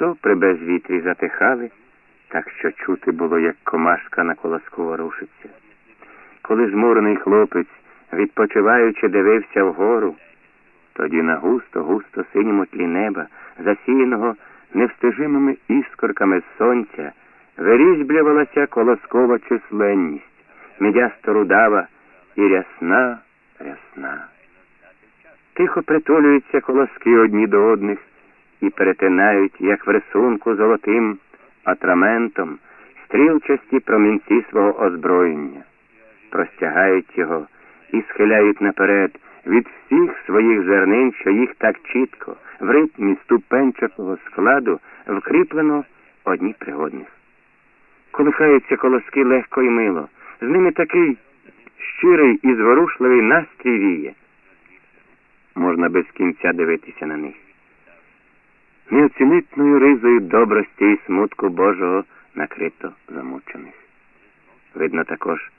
то при безвітрі затихали, так що чути було, як комашка на колоску ворушиться. Коли змурений хлопець, відпочиваючи, дивився вгору, тоді на густо, густо синьому тлі неба, засіяного невстижимими іскорками сонця, вирізблювалася колоскова численність, мідясто рудава і рясна, рясна. Тихо притулюються колоски одні до одних і перетинають, як в рисунку золотим атраментом, стрілчасті промінці свого озброєння, простягають його і схиляють наперед від всіх своїх зернин, що їх так чітко, в ритмі ступенчатого складу вкріплено одні пригодних. Колихаються колоски легко і мило, з ними такий щирий і зворушливий настрій віє. Можна без кінця дивитися на них. Неоцінитною ризою добрості і смутку Божого накрито замучених. Видно також,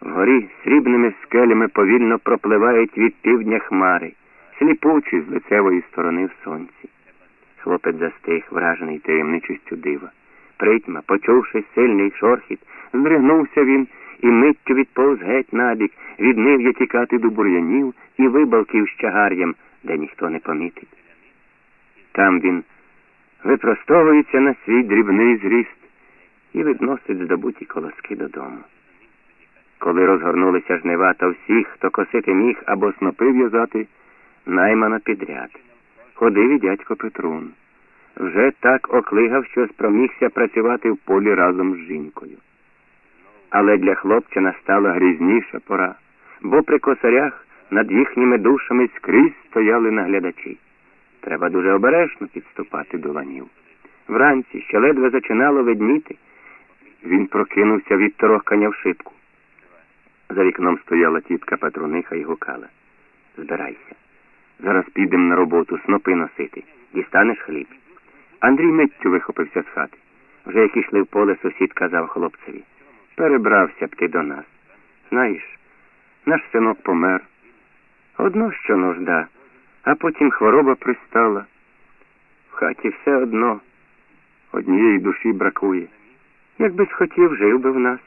вгорі срібними скелями повільно пропливають від півдня хмари, сліпучі з лицевої сторони в сонці. Хлопець застиг, вражений таємничістю дива. Притьма, почувши сильний шорхіт, здригнувся він і миттю відповз геть набік, віднив тікати до бур'янів і вибалків з чагар'ям, де ніхто не помітить. Там він випростовується на свій дрібний зріст і відносить здобуті колоски додому. Коли розгорнулися жнива, то всіх, хто косити міг або снопи в'язати, наймано підряд. Ходив і дядько Петрун. Вже так оклигав, що спромігся працювати в полі разом з жінкою. Але для хлопця настала грізніша пора, бо при косарях над їхніми душами скрізь стояли наглядачі. Треба дуже обережно підступати до ланів. Вранці, ще ледве зачинало видніти, він прокинувся від торохкання в шибку. За вікном стояла тітка Патруниха і гукала. Збирайся. Зараз підемо на роботу, снопи носити. Дістанеш хліб. Андрій миттю вихопився з хати. Вже як ішли в поле, сусід казав хлопцеві. Перебрався б ти до нас. Знаєш, наш синок помер. Одно що нужда, а потім хвороба пристала. В хаті все одно однієї душі бракує. Якби схотів, жив би в нас.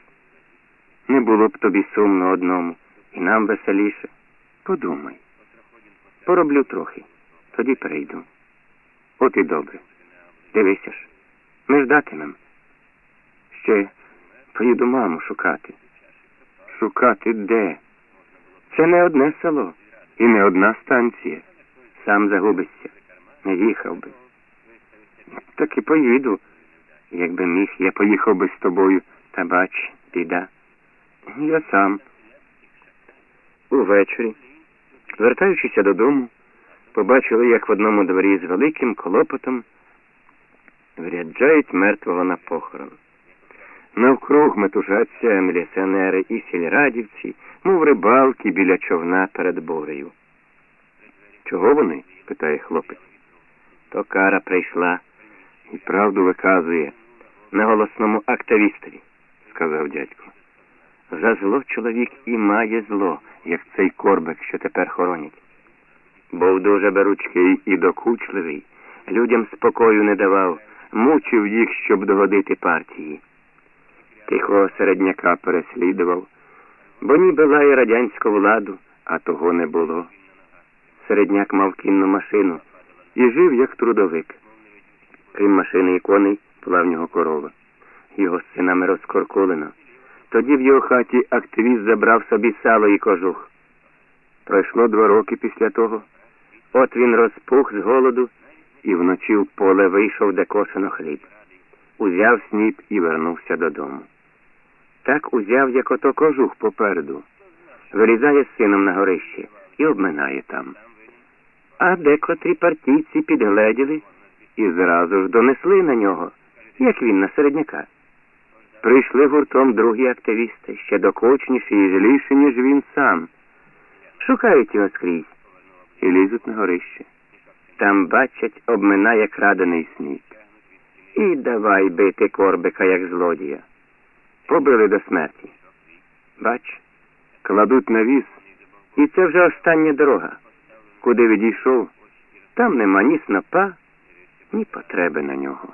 Не було б тобі сумно одному, і нам веселіше. Подумай. Пороблю трохи, тоді перейду. От і добре. Дивися ж, ми ждатимем. Ще поїду маму шукати. Шукати де? Це не одне село і не одна станція. Сам загубишся, не їхав би. Так і поїду. Якби міг, я поїхав би з тобою, та бач, біда. Я сам. Увечері, вертаючися додому, побачили, як в одному дворі з великим клопотом вряджають мертвого на похорон. Навкруг метужаться міліціонери і сільрадівці, мов рибалки біля човна перед борею. Чого вони? питає хлопець. То кара прийшла і правду виказує на голосному активістові, сказав дядько. За зло чоловік і має зло, як цей корбик, що тепер хоронять. Був дуже беручкий і докучливий, людям спокою не давав, мучив їх, щоб догодити партії. Тихого середняка переслідував, бо ніби лає радянську владу, а того не було. Середняк мав кінну машину і жив як трудовик. Крім машини і коней, була нього корова. Його синами розкоркулено. Тоді в його хаті активіст забрав собі сало і кожух. Пройшло два роки після того. От він розпух з голоду і вночі в поле вийшов, де кошено хліб. Узяв сніп і вернувся додому. Так узяв, як ото кожух попереду, вирізає з сином на горище і обминає там. А декотрі партійці підгледіли і зразу ж донесли на нього, як він на середняка. Прийшли гуртом другі активісти, ще докочніші і зліші, ніж він сам. Шукають його скрізь і лізуть на горище. Там бачать, обминає крадений сніп. І давай бити корбика, як злодія. Побили до смерті. Бач, кладуть на віз, і це вже остання дорога. Куди відійшов, там нема ні снопа, ні потреби на нього.